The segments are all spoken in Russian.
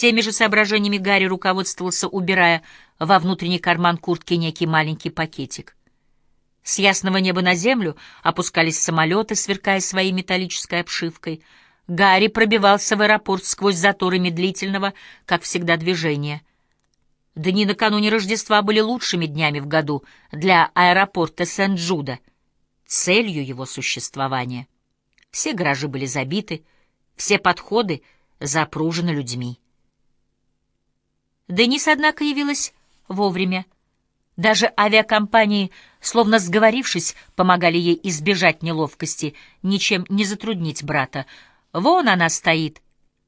Теми же соображениями Гарри руководствовался, убирая во внутренний карман куртки некий маленький пакетик. С ясного неба на землю опускались самолеты, сверкая своей металлической обшивкой. Гарри пробивался в аэропорт сквозь заторы медлительного, как всегда, движения. Дни накануне Рождества были лучшими днями в году для аэропорта Сент-Джуда, целью его существования. Все гаражи были забиты, все подходы запружены людьми. Денис, однако, явилась вовремя. Даже авиакомпании, словно сговорившись, помогали ей избежать неловкости, ничем не затруднить брата. Вон она стоит,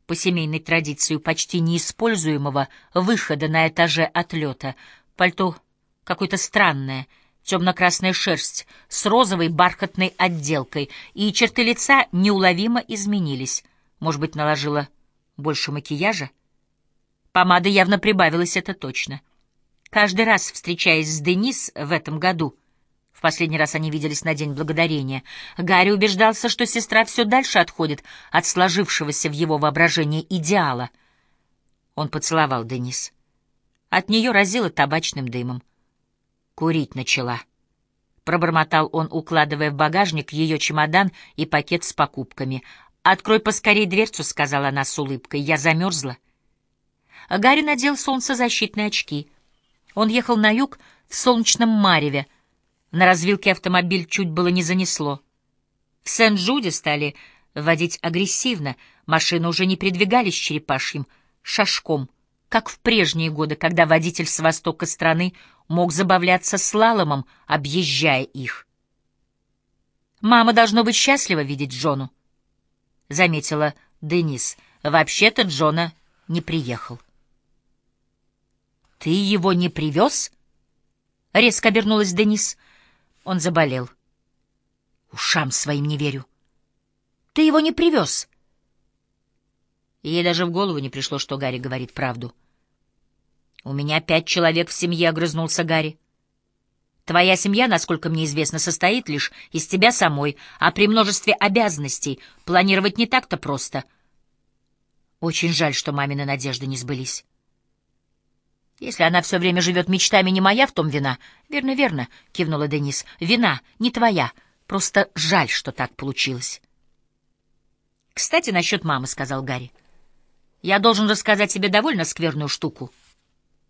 по семейной традиции почти неиспользуемого выхода на этаже отлета. Пальто какое-то странное, темно-красная шерсть с розовой бархатной отделкой, и черты лица неуловимо изменились. Может быть, наложила больше макияжа? Помады явно прибавилось, это точно. Каждый раз, встречаясь с Денис в этом году, в последний раз они виделись на День Благодарения, Гарри убеждался, что сестра все дальше отходит от сложившегося в его воображении идеала. Он поцеловал Денис. От нее разило табачным дымом. Курить начала. Пробормотал он, укладывая в багажник ее чемодан и пакет с покупками. «Открой поскорей дверцу», — сказала она с улыбкой. «Я замерзла». Гарри надел солнцезащитные очки. Он ехал на юг в солнечном мареве. На развилке автомобиль чуть было не занесло. В Сен-Джуде стали водить агрессивно, машины уже не передвигались черепашьим шажком, как в прежние годы, когда водитель с востока страны мог забавляться слаломом, объезжая их. «Мама должно быть счастлива видеть Джону», — заметила Денис. «Вообще-то Джона не приехал». «Ты его не привез?» — резко обернулась Денис. Он заболел. «Ушам своим не верю. Ты его не привез?» Ей даже в голову не пришло, что Гарри говорит правду. «У меня пять человек в семье», — огрызнулся Гарри. «Твоя семья, насколько мне известно, состоит лишь из тебя самой, а при множестве обязанностей планировать не так-то просто. Очень жаль, что мамины надежды не сбылись». Если она все время живет мечтами, не моя в том вина. Верно, верно, кивнула Денис. Вина не твоя. Просто жаль, что так получилось. Кстати, насчет мамы, сказал Гарри. Я должен рассказать тебе довольно скверную штуку.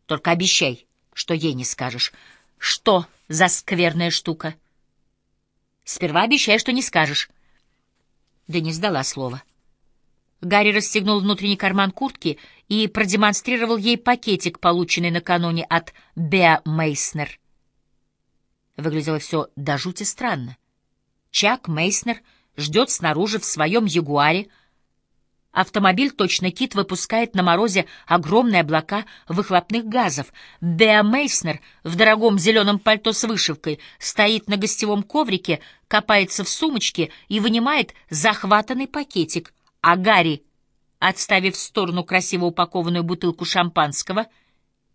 Только обещай, что ей не скажешь. Что за скверная штука? Сперва обещай, что не скажешь. Денис дала слово. Гарри расстегнул внутренний карман куртки и продемонстрировал ей пакетик, полученный накануне от Беа Мейснер. Выглядело все до жути странно. Чак Мейснер ждет снаружи в своем ягуаре. Автомобиль, точно кит, выпускает на морозе огромные облака выхлопных газов. Беа Мейснер в дорогом зеленом пальто с вышивкой стоит на гостевом коврике, копается в сумочке и вынимает захватанный пакетик — а Гарри, отставив в сторону красиво упакованную бутылку шампанского,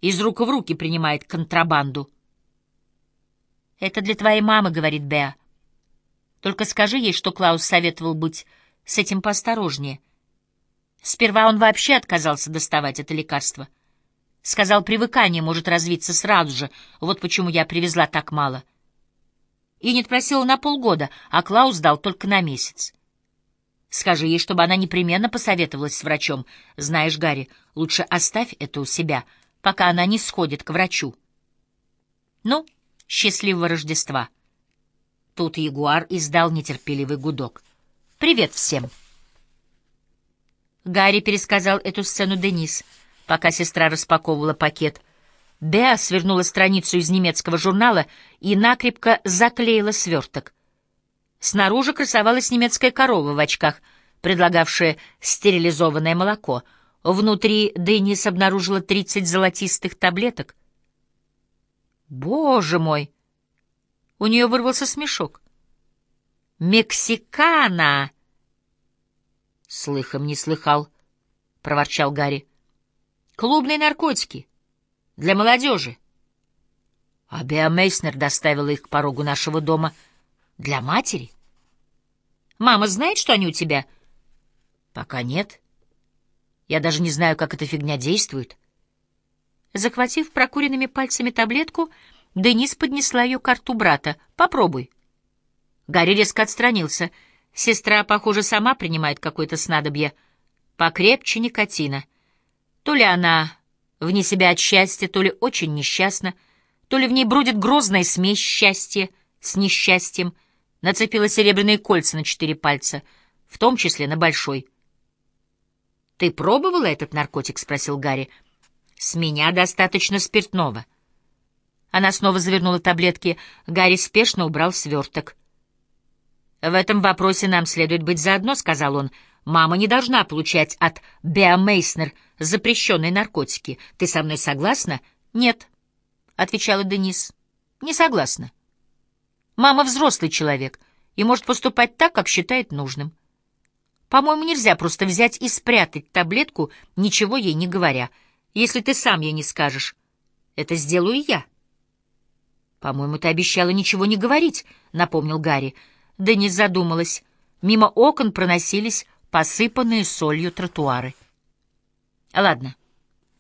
из рук в руки принимает контрабанду. «Это для твоей мамы», — говорит Беа. «Только скажи ей, что Клаус советовал быть с этим поосторожнее. Сперва он вообще отказался доставать это лекарство. Сказал, привыкание может развиться сразу же, вот почему я привезла так мало. И не просила на полгода, а Клаус дал только на месяц. Скажи ей, чтобы она непременно посоветовалась с врачом. Знаешь, Гарри, лучше оставь это у себя, пока она не сходит к врачу. Ну, счастливого Рождества. Тут Ягуар издал нетерпеливый гудок. Привет всем. Гарри пересказал эту сцену Денис, пока сестра распаковывала пакет. Беа свернула страницу из немецкого журнала и накрепко заклеила сверток. Снаружи красовалась немецкая корова в очках, предлагавшая стерилизованное молоко. Внутри Денис обнаружила тридцать золотистых таблеток. «Боже мой!» У нее вырвался смешок. «Мексикана!» «Слыхом не слыхал», — проворчал Гарри. «Клубные наркотики. Для молодежи». А Беа Мейснер доставила их к порогу нашего дома — для матери? Мама знает, что они у тебя? Пока нет. Я даже не знаю, как эта фигня действует. Захватив прокуренными пальцами таблетку, Денис поднесла ее к рту брата. «Попробуй». Гарри резко отстранился. Сестра, похоже, сама принимает какое-то снадобье. Покрепче никотина. То ли она вне себя от счастья, то ли очень несчастна, то ли в ней бродит грозная смесь счастья с несчастьем. Нацепила серебряные кольца на четыре пальца, в том числе на большой. «Ты пробовала этот наркотик?» — спросил Гарри. «С меня достаточно спиртного». Она снова завернула таблетки. Гарри спешно убрал сверток. «В этом вопросе нам следует быть заодно», — сказал он. «Мама не должна получать от Беа Мейснер запрещенные наркотики. Ты со мной согласна?» «Нет», — отвечала Денис. «Не согласна. Мама взрослый человек и может поступать так, как считает нужным. По-моему, нельзя просто взять и спрятать таблетку, ничего ей не говоря. Если ты сам ей не скажешь, это сделаю я». «По-моему, ты обещала ничего не говорить», — напомнил Гарри. Денис задумалась. Мимо окон проносились посыпанные солью тротуары. «Ладно,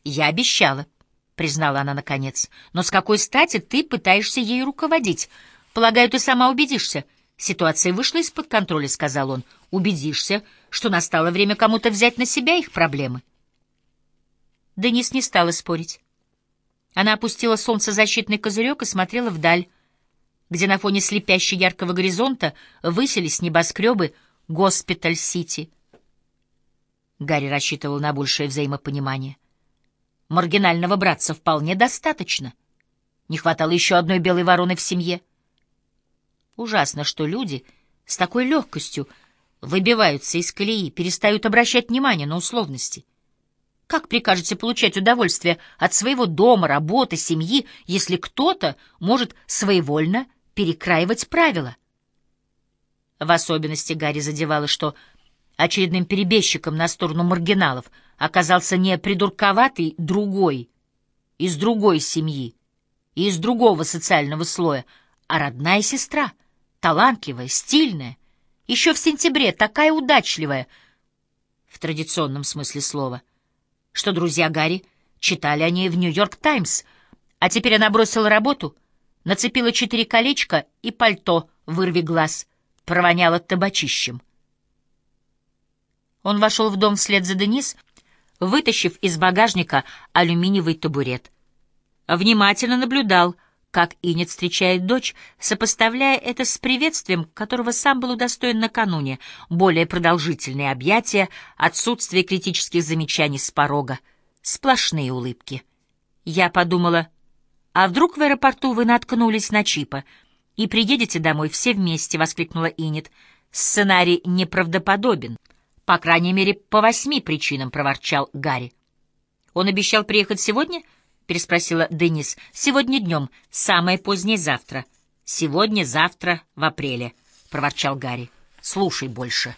я обещала», — признала она наконец. «Но с какой стати ты пытаешься ей руководить? Полагаю, ты сама убедишься». «Ситуация вышла из-под контроля», — сказал он. «Убедишься, что настало время кому-то взять на себя их проблемы». Денис не стала спорить. Она опустила солнцезащитный козырек и смотрела вдаль, где на фоне слепящей яркого горизонта высились небоскребы Госпиталь-Сити. Гарри рассчитывал на большее взаимопонимание. Маргинального братца вполне достаточно. Не хватало еще одной белой вороны в семье. Ужасно, что люди с такой легкостью выбиваются из колеи, перестают обращать внимание на условности. Как прикажете получать удовольствие от своего дома, работы, семьи, если кто-то может своевольно перекраивать правила. В особенности Гарри задевало, что очередным перебежчиком на сторону маргиналов оказался не придурковатый другой, из другой семьи и из другого социального слоя, а родная сестра, талантливая, стильная, еще в сентябре такая удачливая, в традиционном смысле слова, что друзья Гарри читали о ней в «Нью-Йорк Таймс», а теперь она бросила работу — нацепила четыре колечка и пальто, вырви глаз, провоняла табачищем. Он вошел в дом вслед за Денис, вытащив из багажника алюминиевый табурет. Внимательно наблюдал, как Инет встречает дочь, сопоставляя это с приветствием, которого сам был удостоен накануне, более продолжительные объятия, отсутствие критических замечаний с порога, сплошные улыбки. Я подумала, «А вдруг в аэропорту вы наткнулись на Чипа и приедете домой все вместе?» — воскликнула Инет. «Сценарий неправдоподобен. По крайней мере, по восьми причинам», — проворчал Гарри. «Он обещал приехать сегодня?» — переспросила Денис. «Сегодня днем, самое позднее завтра». «Сегодня, завтра, в апреле», — проворчал Гарри. «Слушай больше».